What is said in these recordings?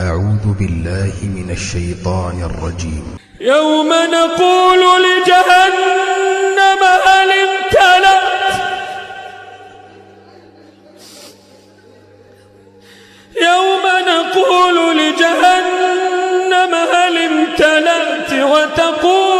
أعوذ بالله من الشيطان الرجيم. يوم نقول لجهنم هل امتلأت؟ يوم نقول لجهنم هل امتلأت وتقول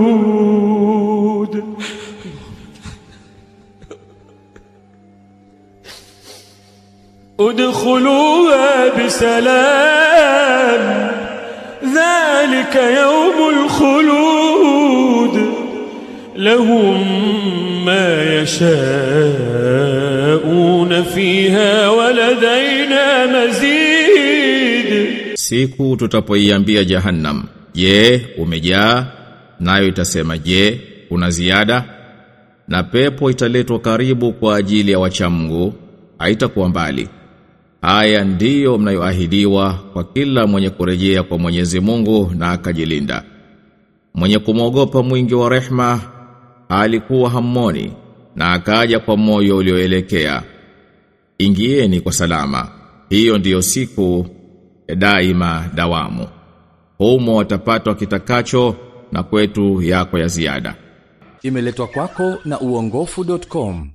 ادخلوها بسلام ذلك يوم الخلود لهم ما يشاءون فيها ولدينا مزيد Siku tutapoiambia Jahannam, "Je, umejaa?" Nayo itasema, "Je, una ziada?" Na pepo italetwa karibu kwa ajili ya wachamgu, haitakuwa mbali. Haya ndiyo mnayoahidiwa kwa kila mwenye kurejea kwa Mwenyezi Mungu na akajilinda. Mwenye kumwogopa mwingi wa rehma alikuwa hammoni na akaja kwa moyo ulioelekea. Ingieni kwa salama. Hiyo ndiyo siku ya daima dawamu. Humo watapatwa kitakacho na kwetu yako ya ziada. Imeletwa kwako na uongofu.com.